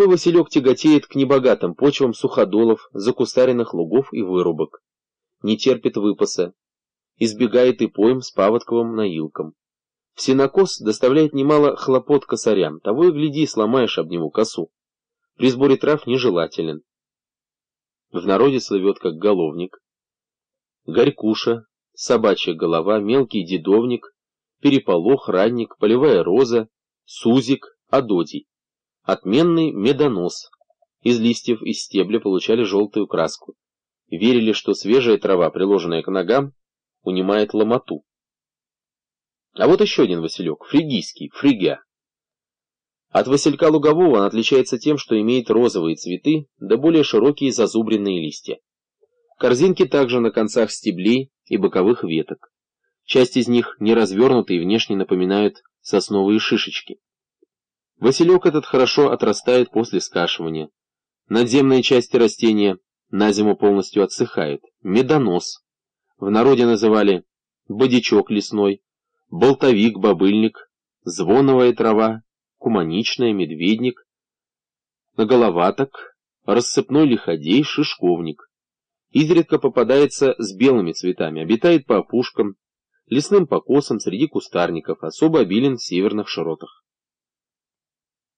Бытовой василек тяготеет к небогатым почвам суходолов, закустаренных лугов и вырубок. Не терпит выпаса, избегает и поем с паводковым наилком. Сенокос доставляет немало хлопот косарям, того и гляди, сломаешь об него косу. При сборе трав нежелателен. В народе слывет как головник. Горькуша, собачья голова, мелкий дедовник, переполох, ранник, полевая роза, сузик, адодий. Отменный медонос. Из листьев и стебля получали желтую краску. Верили, что свежая трава, приложенная к ногам, унимает ломоту. А вот еще один василек, фригийский, фригя. От василька лугового он отличается тем, что имеет розовые цветы, да более широкие зазубренные листья. Корзинки также на концах стеблей и боковых веток. Часть из них не развернуты и внешне напоминают сосновые шишечки. Василек этот хорошо отрастает после скашивания. Надземные части растения на зиму полностью отсыхают. Медонос. В народе называли бодячок лесной, болтовик-бобыльник, звоновая трава, куманичная, медведник, наголоваток, рассыпной лиходей, шишковник. Изредка попадается с белыми цветами, обитает по опушкам, лесным покосам среди кустарников, особо обилен в северных широтах.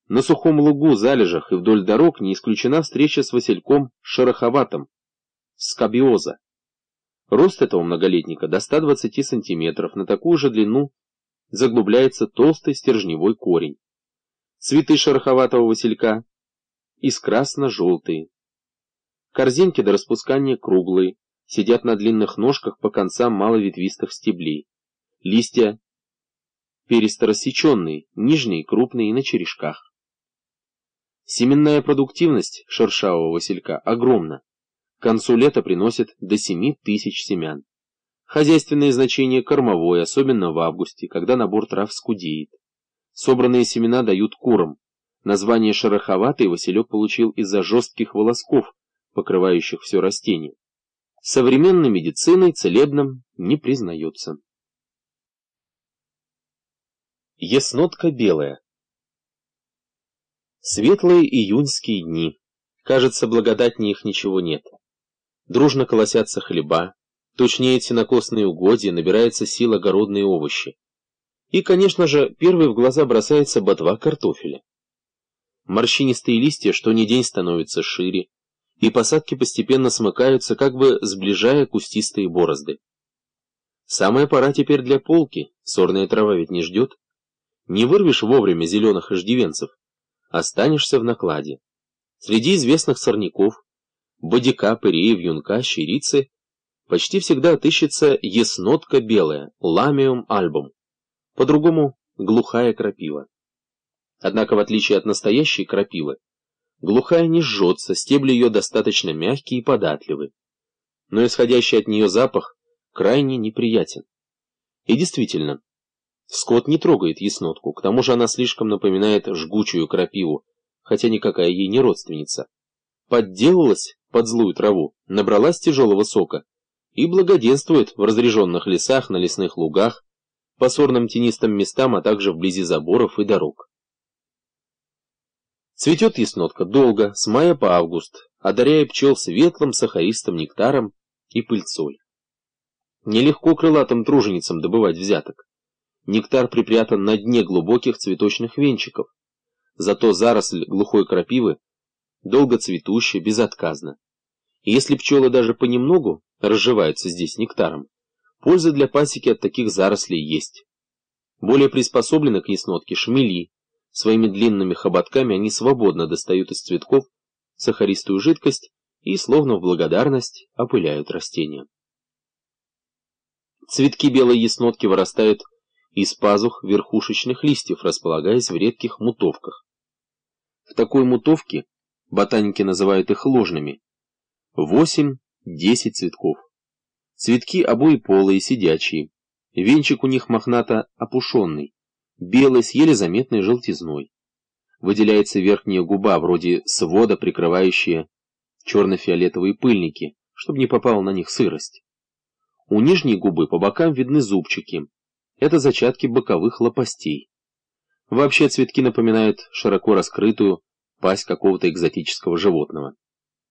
На сухом лугу, залежах и вдоль дорог не исключена встреча с васильком шероховатым, скабиоза. Рост этого многолетника до 120 сантиметров, на такую же длину заглубляется толстый стержневой корень. Цветы шероховатого василька из красно-желтые. Корзинки до распускания круглые, сидят на длинных ножках по концам маловетвистых стеблей. Листья пересторассеченные, нижние, крупные на черешках. Семенная продуктивность шершавого василька огромна. К концу лета приносит до 7 тысяч семян. Хозяйственное значение кормовое, особенно в августе, когда набор трав скудеет. Собранные семена дают курам. Название шероховатый василек получил из-за жестких волосков, покрывающих все растение. Современной медициной целебным не признается. Яснотка белая Светлые июньские дни. Кажется, благодатнее их ничего нет. Дружно колосятся хлеба, точнеет сенокосные угодья, набирается сил огородные овощи. И, конечно же, первый в глаза бросается ботва картофеля. Морщинистые листья что ни день становятся шире, и посадки постепенно смыкаются, как бы сближая кустистые борозды. Самая пора теперь для полки, сорная трава ведь не ждет. Не вырвешь вовремя зеленых иждивенцев, останешься в накладе. Среди известных сорняков, бодика, пыреев, юнка, щирицы, почти всегда отыщется яснотка белая, ламиум альбум, по-другому глухая крапива. Однако, в отличие от настоящей крапивы, глухая не жжется, стебли ее достаточно мягкие и податливы, но исходящий от нее запах крайне неприятен. И действительно, Скот не трогает яснотку, к тому же она слишком напоминает жгучую крапиву, хотя никакая ей не родственница. Подделалась под злую траву, набралась тяжелого сока и благоденствует в разреженных лесах, на лесных лугах, по сорным тенистым местам, а также вблизи заборов и дорог. Цветет яснотка долго, с мая по август, одаряя пчел светлым сахаристым нектаром и пыльцой. Нелегко крылатым труженицам добывать взяток. Нектар припрятан на дне глубоких цветочных венчиков. Зато заросль глухой крапивы долго цветущая, безотказна. И если пчелы даже понемногу разживаются здесь нектаром, польза для пасеки от таких зарослей есть. Более приспособлены к яснотке шмели. Своими длинными хоботками они свободно достают из цветков сахаристую жидкость и, словно в благодарность, опыляют растения. Цветки белой яснотки вырастают из пазух верхушечных листьев, располагаясь в редких мутовках. В такой мутовке, ботаники называют их ложными, 8-10 цветков. Цветки обои полые, сидячие. Венчик у них мохнато опушенный, белый с еле заметной желтизной. Выделяется верхняя губа, вроде свода, прикрывающая черно-фиолетовые пыльники, чтобы не попала на них сырость. У нижней губы по бокам видны зубчики, это зачатки боковых лопастей. Вообще цветки напоминают широко раскрытую, пасть какого-то экзотического животного.